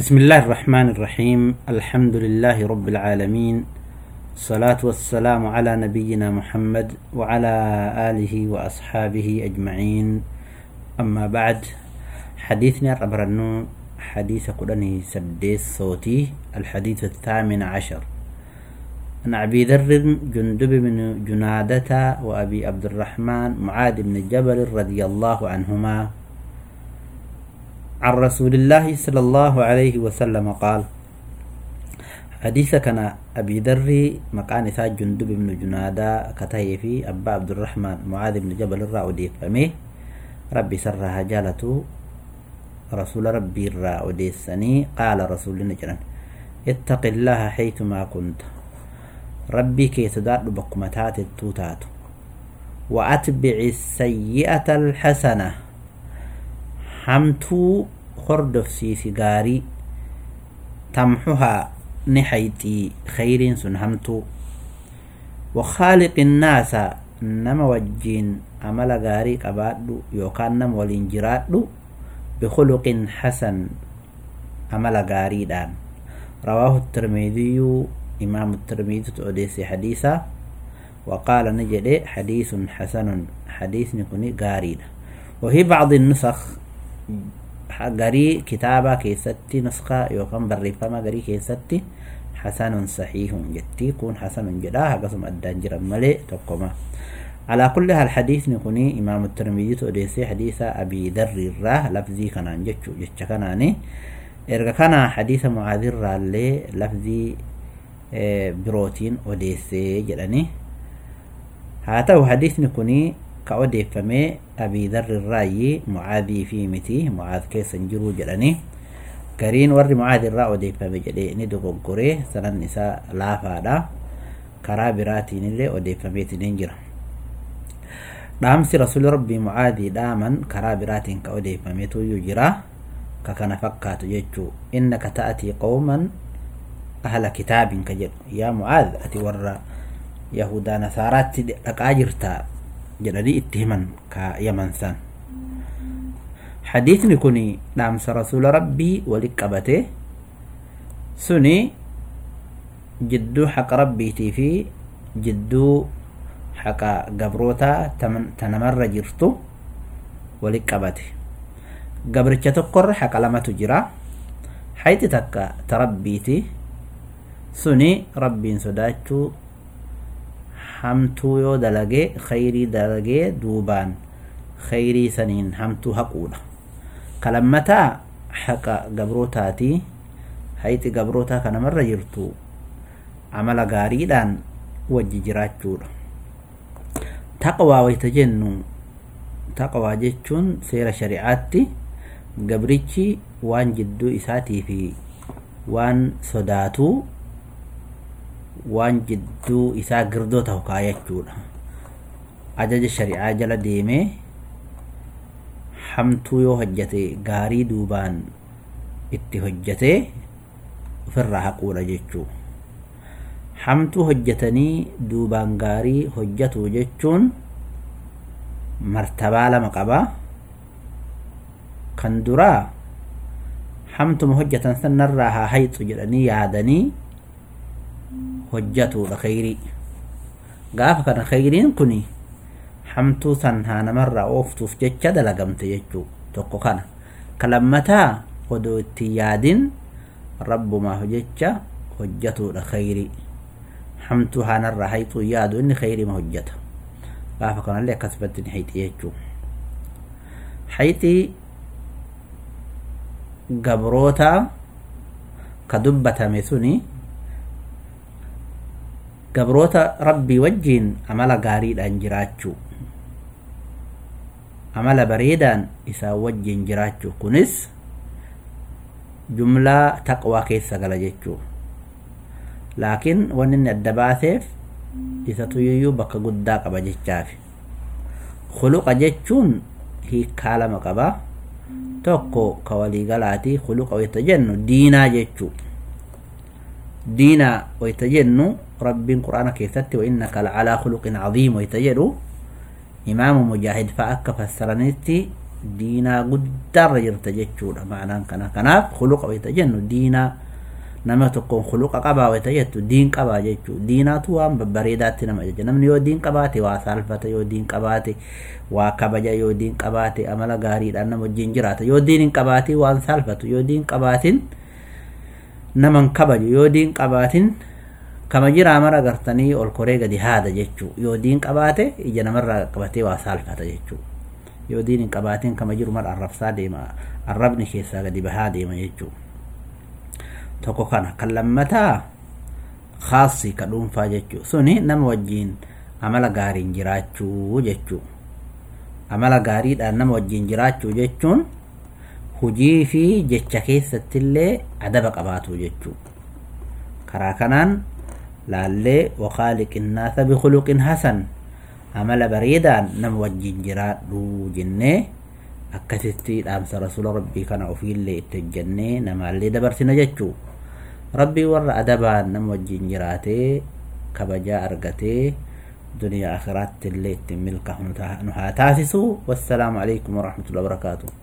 بسم الله الرحمن الرحيم. الحمد لله رب العالمين. الصلاة والسلام على نبينا محمد وعلى آله وأصحابه أجمعين. أما بعد حديثنا ربرنو حديث قرني سبديس صوتي الحديث الثامن عشر. عن أبي ذر جندب بن جنادة وأبي عبد الرحمن معاذ بن جبل رضي الله عنهما عن رسول الله صلى الله عليه وسلم قال حديث كان أبي ذر مكان إساء جندب بن جنادة كتاي في أبا عبد الرحمن معاذ بن جبل الرأودي فمي ربي سرها جالته رسول ربي الرأودي السني قال رسول نجرا اتق الله حيثما كنت ربي كي تدار بقمتات التوتات وأتبع السيئة الحسنة. Hamtuu hordofsiisi gaarii tamxuhaa ni hayxii khayriin sun hamtuu wakhaaliqi innaasa nama wajjiin amala gaarii qabaadhu yookaan nama waliin jiraadhu bikuluqin hasan amala gaariidhaan rawaahu tirmiidiyyu imaamu tirmiiditu odeesse hadiisa وقال نجد حديث حسن حديث نكوني غاريدا وفي بعض النسخ garii kitaabaa keessatti nuskaa yookaan barreeffama garii keessatti hasanun sahiihun jetti kun hasanun jedha akkasuma addaan jiran malee tokkoma على كل هالحديث نكوني إمام الترمذي توديسي حديث أبي ذر الراه لفظي كان جتشو جتش كاناني إرغا كان حديث معاذ الراه اللي لفظي بروتين أوديسي جلاني هاتو حديث نكوني كأوديفمي أبي ذر الرأي معاذي في متي معاذ كيس جرو جلني. كرين ور معاذ الرأي أوديفمي جدي ندو قري سنن نساء لا فادا كرا براتي نلي أوديفمي تنجر دامسي رسول ربي معاذي داما كرا براتي كأوديفمي تو يجرا ككنا فكات يجو إنك تأتي قوما أهل كتاب كجل يا معاذ أتي ور يهودا نصارات أقاجرتا jedhanii itti himan ka yaman san hadiisni kun dhaamsa rasuula rabbii walit qabate suni jidduu haqa rabbiitii fi jidduu haqa gabrootaa ta namarra jirtu walit qabate gabricha tokkorra haqa lamatu jira hayti takka ta rabbiiti suni rabbiin sodaachuu hamtuu yoo dalagee khayrii dalagee duubaan khayrii saniin hamtuu haquudha kalammataa haqa gabrootaati hayti gabrootaa kanamarra jirtu. Amala gaariidhaan wajji jiraachuudha. Taqwaa wayta jennu taqwaa jechuun seera shari'aatti gabrichi waan jidduu isaatii fi waan sodaatuu waan jidduu isaa girdoo ta'u kaayachuudha ajaja shari'aa jala deemee hamtuu yoo hojjate gaarii duubaan itti hojjatee ofirraa haquudha jechuu hamtuu hojjatanii duubaan gaarii hojjatu jechuun martabaa lama qaba. Kan duraa hamtuma hojjatan sanarraa haa hayxu jedhanii yaadanii hojjatuudha khayrii gaafa kana khayriin kun hamtuu san haa namarraa ooftuuf jecha dalagamte jechuu tokko kana kalammataa odoo itti yaadin rabbumaaf jecha hojjatuudha khayrii hamtuu haanarraa hayxuu yaadu inni khayrima hojjata gaafa kanallee akkasumatti ni hayxi jechuu hayxii gabroota ka dubbatame suni gabroota rabbii wajjiin amala gaariidhaan jiraachuu. Amala bareedaan isaan wajjiin jiraachuu. Kunis jumlaa taqwaa keessa gala jechuu. Laakiin wanni inni adda baaseef isatu iyyuu bakka guddaa qaba jechaafi khuluqa jechuun hiikkaa lama qaba. Tokko ka waliigalaati khuluqa wayta jennu diinaa jechuu. Diinaa wayta jennu rabbiin quraana keessatti wa innaka lacalaa khuluqin caziim wayta jedhu imaamu mujaahid fa akka fassaranitti diinaa guddaarra jirta jechuudha ma'anaan kana kanaaf khuluqa wayita jennu diinaa nama tokkoon khuluqa qabaa wayita jettu diin qabaa jechuu diinaatu waan babbareedaatti nama ajaja namni yoo diin qabaate waa saalfata yoo diin qabaate waa kabaja yoo diin qabaate amala gaariidhaan nama wajjin jiraata yoo diin hin kama jiraa mara gartanii ol koree gadi haada jechuu. Yoo diin qabaate ija namarraa qabatee waa saalfata jechuu. Yoo diin hin qabaatin kama jiru mara arrabsaa deema. Arrabni keessaa gadi bahaa deema jechuu. Tokko kana kan lammataa khaasii ka dhuunfaa jechuu. Suni nama wajjiin amala gaariin jiraachuu jechuu. Amala gaariidhaan nama wajjiin jiraachuu jechuun hujii fi jecha keessattillee adaba qabaatu jechuu. Karaa kanaan laallee wakaaliqinnaasa bikuluqin hasan amala bareedaan nama wajjiin jiraadhu jennee akkasitti dhaamsa rasuula rabbii kana ofiillee itti hojjennee namaallee dabarsina jechuu rabbii warra adabaan nama wajjiin jiraatee kabajaa argatee illee ittiin milkaa'u nu haa taasisu wassalaamu alaikum warahmatullahi wabarakaatuh